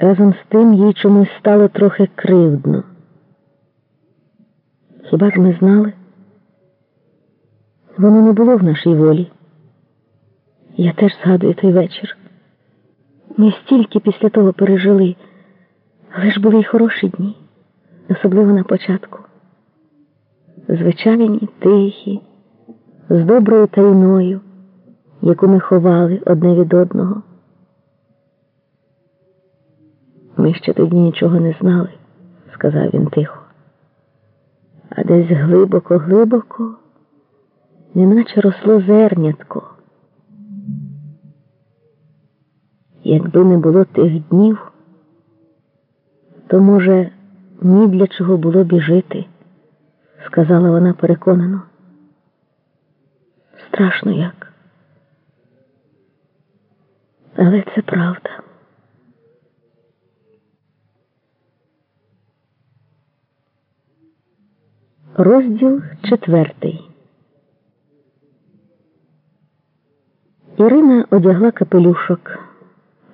Разом з тим їй чомусь стало трохи кривдно. Хіба ж ми знали? Воно не було в нашій волі. Я теж згадую той вечір. Ми стільки після того пережили, але ж були й хороші дні, особливо на початку. Звичайні, тихі, з доброю тайною, яку ми ховали одне від одного. Ми ще тоді нічого не знали, сказав він тихо. А десь глибоко, глибоко, неначе росло зернятко. Якби не було тих днів, то, може, ні для чого було б і жити, сказала вона переконано. Страшно як. Але це правда. Розділ четвертий. Ірина одягла капелюшок.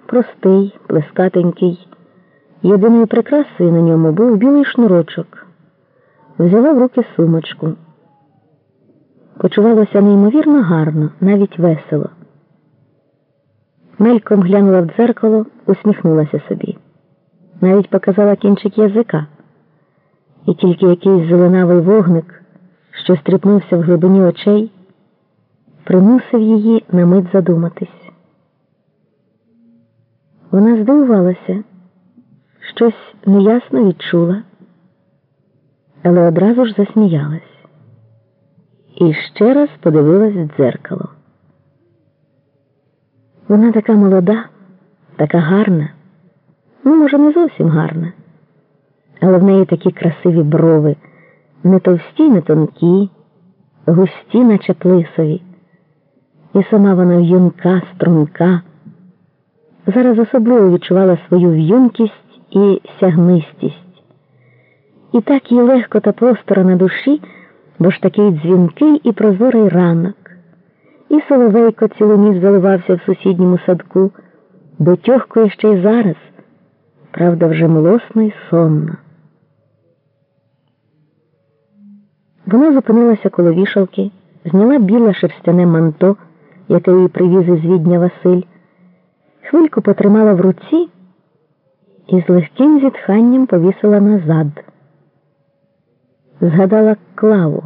Простий, плескатенький. Єдиною прикрасою на ньому був білий шнурочок. Взяла в руки сумочку. Почувалося неймовірно гарно, навіть весело. Мельком глянула в дзеркало, усміхнулася собі. Навіть показала кінчик язика і тільки якийсь зеленавий вогник, що стріпнувся в глибині очей, примусив її на мить задуматись. Вона здивувалася, щось неясно відчула, але одразу ж засміялась і ще раз подивилась в дзеркало. Вона така молода, така гарна, ну, може, не зовсім гарна але в неї такі красиві брови, не товсті, не тонкі, густі, наче плисові. І сама вона в'юнка, струнка. Зараз особливо відчувала свою в'юнкість і сягнистість. І так їй легко та простора на душі, бо ж такий дзвінкий і прозорий ранок. І соловейко цілу ніч заливався в сусідньому садку, бо тьохкує ще й зараз, правда, вже млосно й сонно. Вона зупинилася коло вішалки, зняла біле шерстяне манто, яке їй привіз із відня Василь, хвильку потримала в руці і з легким зітханням повісила назад. Згадала клаву,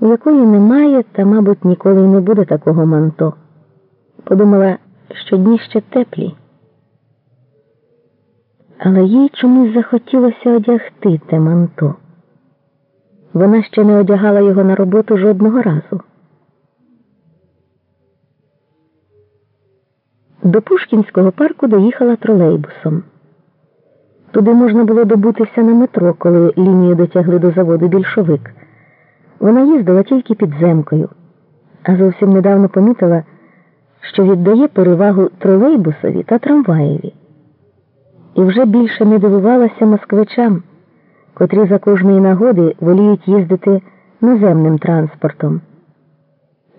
у якої немає та, мабуть, ніколи й не буде такого манто. Подумала, що дні ще теплі. Але їй чомусь захотілося одягти те манто. Вона ще не одягала його на роботу жодного разу. До Пушкінського парку доїхала тролейбусом. Туди можна було добутися на метро, коли лінію дотягли до заводу більшовик. Вона їздила тільки підземкою, а зовсім недавно помітила, що віддає перевагу тролейбусові та трамваєві. І вже більше не дивувалася москвичам котрі за кожної нагоди воліють їздити наземним транспортом.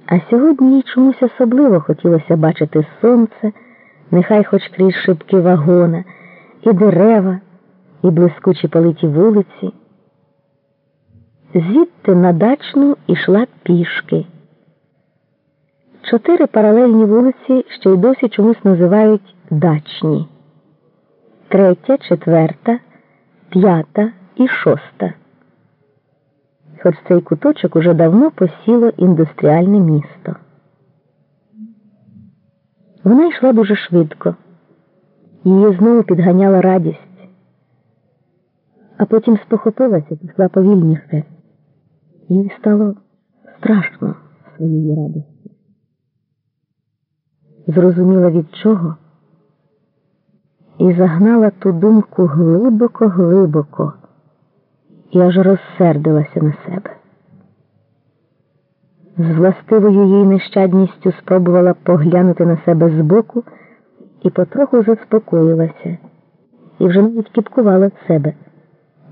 А сьогодні їй чомусь особливо хотілося бачити сонце, нехай хоч крізь шибки вагона, і дерева, і блискучі политі вулиці. Звідти на дачну ішла пішки. Чотири паралельні вулиці ще й досі чомусь називають дачні. Третя, четверта, п'ята і шоста. Хоч цей куточок уже давно посіло індустріальне місто. Вона йшла дуже швидко, її знову підганяла радість, а потім спохопилася, пішла повільніше. Їй стало страшно своєї радості. Зрозуміла від чого і загнала ту думку глибоко-глибоко і аж розсердилася на себе. З властивою їй нещадністю спробувала поглянути на себе збоку і потроху заспокоїлася, і вже навіть кіпкувала в себе,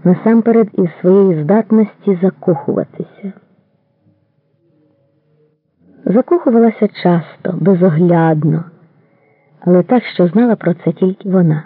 насамперед із своєї здатності закохуватися. Закохувалася часто, безоглядно, але так, що знала про це тільки вона.